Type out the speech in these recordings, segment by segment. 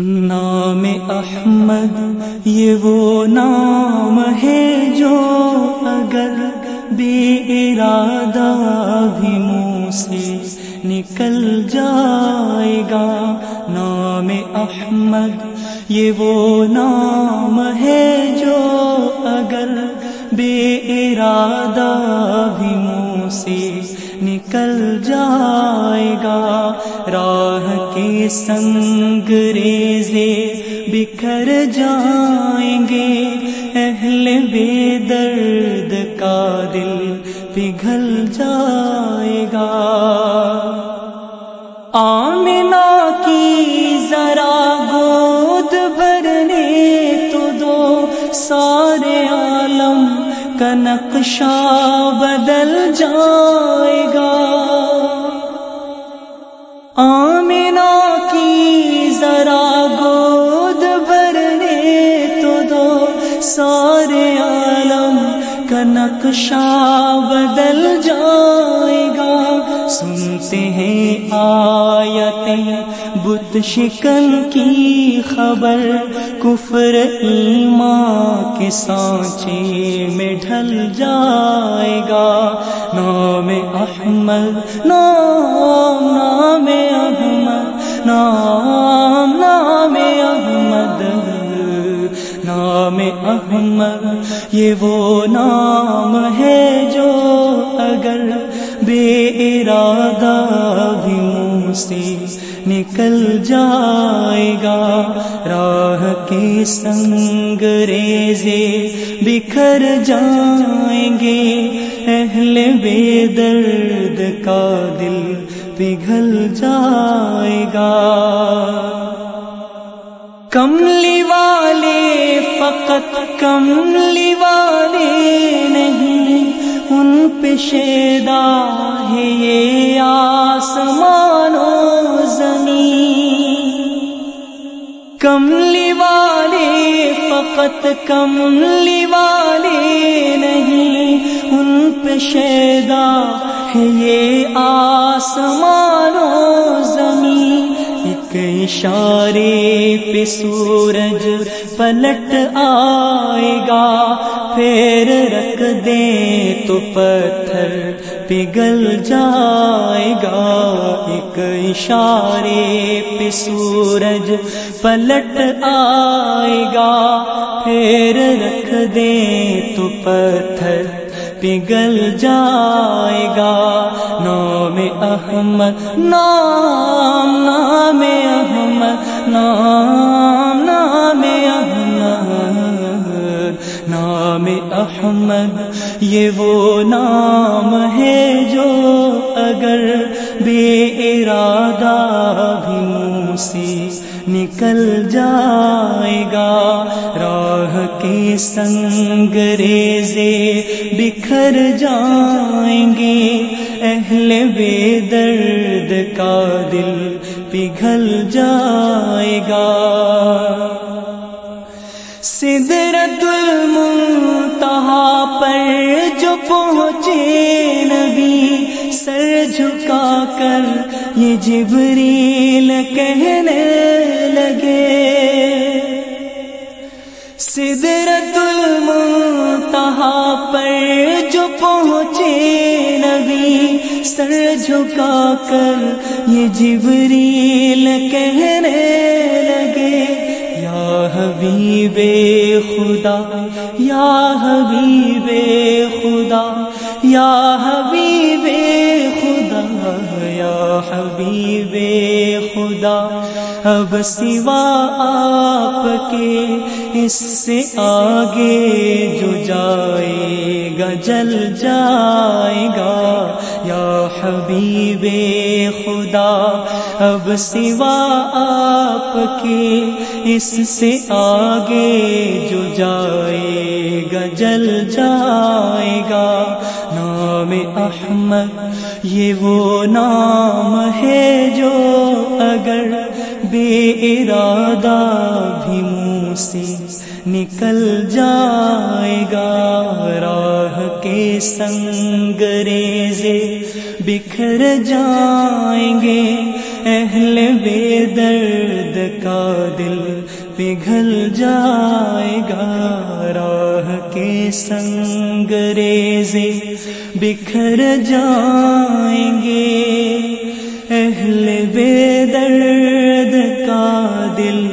نام احمد، یہ وہ نام ہے جو اگر بے ارادہ بھی منہ سے نکل جائے گا۔ نام احمد، یہ وہ نام ہے جو اگر بے ارادہ بھی منہ سے نکل جائے گا۔ راہ کے سنگ ریزے بکھر جائیں گے۔ اہل بے درد کا دل پگھل جائے گا۔ آمنا کی ذرا گود بھرنے تو دو۔ سارے عالم کا نقشہ بدل جائے گا۔ آمنا کی ذرا گود بھرنے تو دو۔ سارے عالم کا نقشہ بدل جائے گا۔ سنتے ہیں آیتیں بت شکن کی خبر۔ کفر ایمان کے سانچے میں ڈھل جائے گا۔ نام احمد، نام نام احمد یہ وہ نام ہے جو اگر بے ارادہ بھی منہ سے نکل جائے گا، راہ کے سنگ ریزے بکھر جائیں گے۔ اہل بے درد کا دل پگھل جائے گا۔ کملی والے فقط کملی والے نہیں، ان پہ شیدا ہے یہ آسمان و زمین۔ کملی والے فقط کملی والے نہیں، ان پہ شیدا ہے یہ آسمان۔ اشارے پہ سورج پلٹ آئے گا، پھر رکھ دے تو پتھر پگل جائے گا۔ ایک اشارے پہ سورج پلٹ آئے گا، پھر رکھ دے تو پتھر پگل جائے گا۔ نام احمد، نام نام احمد نام نام احمد نام احمد، یہ وہ نام ہے جو اگر بے ارادہ بھی منہ سے نکل جائے گا، راہ کے سنگ ریزے بکھر جائیں گے۔ اہل بے درد کا دل پگھل جائے گا۔ سدرت المنتہا پر جو پہنچے نبی، سر جھکا کر یہ جبریل کہنے لگے۔ سدرت المنتہا پر جو پہنچے نبی، سر جھکا کر یہ جبریل کہنے لگے، یا حبیب خدا، یا حبیب خدا، یا حبیب یا حبیب خدا، اب سوا آپ کے اس سے آگے جو جائے گا، جل جائے گا۔ یا حبیب خدا، اب سوا آپ کے اس سے آگے جو جائے گا، جل جائے گا۔ نام احمد یہ وہ نام ہے جو اگر بے ارادہ بھی منہ سے نکل جائے گا، راہ کے سنگ ریزے بکھر جائیں گے۔ اہل بے درد کا دل پگھل جائے گا، راہ کے سنگ ریزے بکھر جائیں گے۔ اہل بے درد کا دل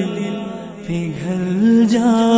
پگھل جائے۔